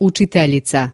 учителіця